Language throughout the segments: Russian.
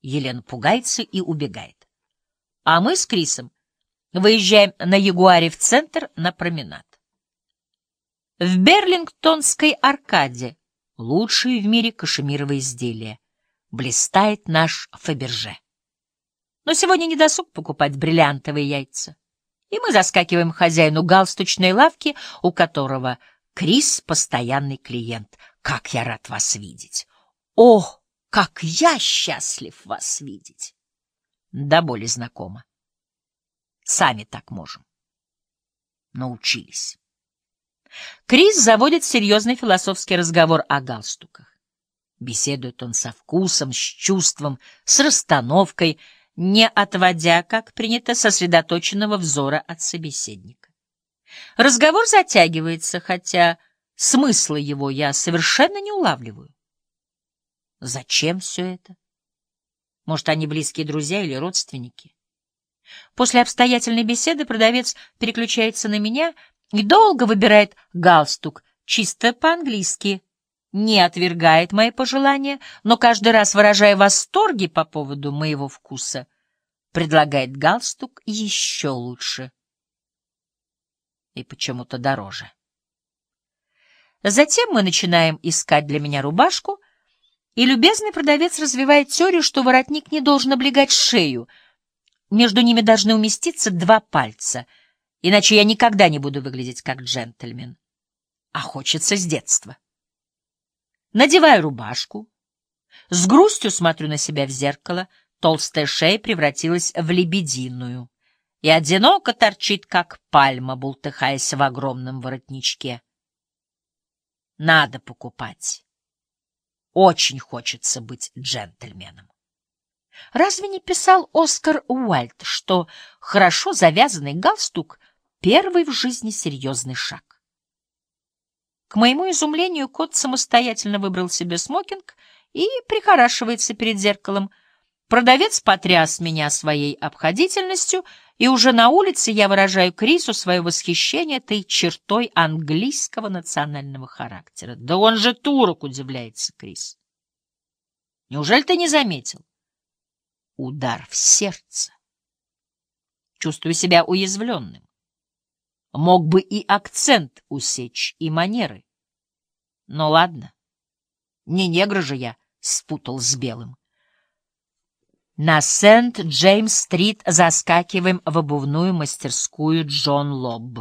Елена пугается и убегает. А мы с Крисом выезжаем на Ягуаре в центр на променад. В Берлингтонской аркаде лучшие в мире кашемировые изделия. Блистает наш Фаберже. Но сегодня не досуг покупать бриллиантовые яйца. И мы заскакиваем хозяину галстучной лавки, у которого Крис — постоянный клиент. Как я рад вас видеть! О, как я счастлив вас видеть! Да более знакомо. Сами так можем. Научились. Крис заводит серьезный философский разговор о галстуках. Беседует он со вкусом, с чувством, с расстановкой, не отводя, как принято, сосредоточенного взора от собеседника. Разговор затягивается, хотя смысла его я совершенно не улавливаю. Зачем все это? Может, они близкие друзья или родственники? После обстоятельной беседы продавец переключается на меня и долго выбирает галстук, чисто по-английски, не отвергает мои пожелания, но каждый раз, выражая восторги по поводу моего вкуса, предлагает галстук еще лучше и почему-то дороже. Затем мы начинаем искать для меня рубашку, и любезный продавец развивает теорию, что воротник не должен облегать шею, между ними должны уместиться два пальца — иначе я никогда не буду выглядеть как джентльмен. А хочется с детства. Надеваю рубашку, с грустью смотрю на себя в зеркало, толстая шея превратилась в лебединую и одиноко торчит, как пальма, бултыхаясь в огромном воротничке. Надо покупать. Очень хочется быть джентльменом. Разве не писал Оскар Уальд, что хорошо завязанный галстук Первый в жизни серьезный шаг. К моему изумлению, кот самостоятельно выбрал себе смокинг и прихорашивается перед зеркалом. Продавец потряс меня своей обходительностью, и уже на улице я выражаю Крису свое восхищение этой чертой английского национального характера. Да он же турок, удивляется Крис. Неужели ты не заметил? Удар в сердце. Чувствую себя уязвленным. Мог бы и акцент усечь, и манеры. Но ладно, не негра же я спутал с белым. На Сент-Джеймс-стрит заскакиваем в обувную мастерскую Джон Лобб,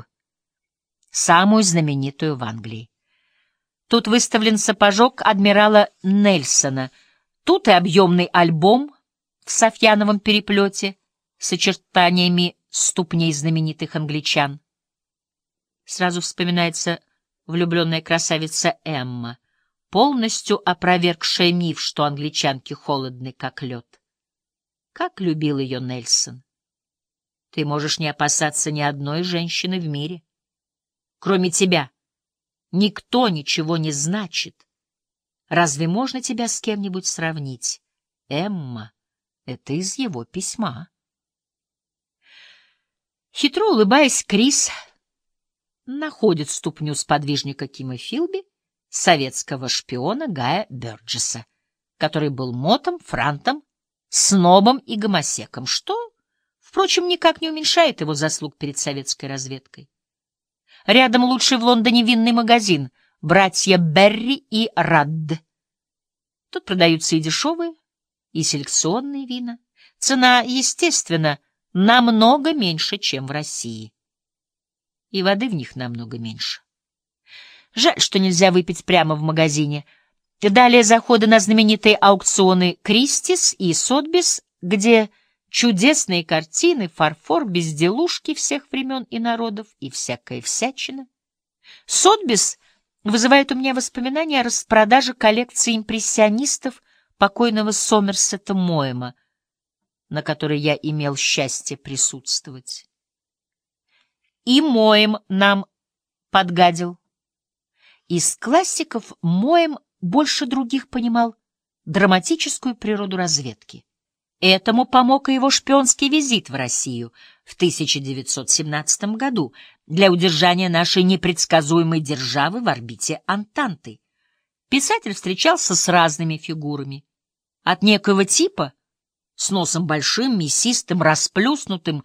самую знаменитую в Англии. Тут выставлен сапожок адмирала Нельсона, тут и объемный альбом в софьяновом переплете с очертаниями ступней знаменитых англичан. Сразу вспоминается влюбленная красавица Эмма, полностью опровергшая миф, что англичанки холодны, как лед. Как любил ее Нельсон. Ты можешь не опасаться ни одной женщины в мире. Кроме тебя. Никто ничего не значит. Разве можно тебя с кем-нибудь сравнить? Эмма — это из его письма. Хитро улыбаясь, Крис находит ступню сподвижника Кима Филби, советского шпиона Гая Бёрджеса, который был мотом, франтом, снобом и гомосеком, что, впрочем, никак не уменьшает его заслуг перед советской разведкой. Рядом лучший в Лондоне винный магазин «Братья Берри и Радд». Тут продаются и дешевые, и селекционные вина. Цена, естественно, намного меньше, чем в России и воды в них намного меньше. Жаль, что нельзя выпить прямо в магазине. Далее заходы на знаменитые аукционы Кристис и Сотбис, где чудесные картины, фарфор, безделушки всех времен и народов и всякая всячина. Сотбис вызывает у меня воспоминания о распродаже коллекции импрессионистов покойного Сомерсета Моэма, на которой я имел счастье присутствовать и Моем нам подгадил. Из классиков Моем больше других понимал драматическую природу разведки. Этому помог и его шпионский визит в Россию в 1917 году для удержания нашей непредсказуемой державы в орбите Антанты. Писатель встречался с разными фигурами. От некого типа, с носом большим, мясистым, расплюснутым,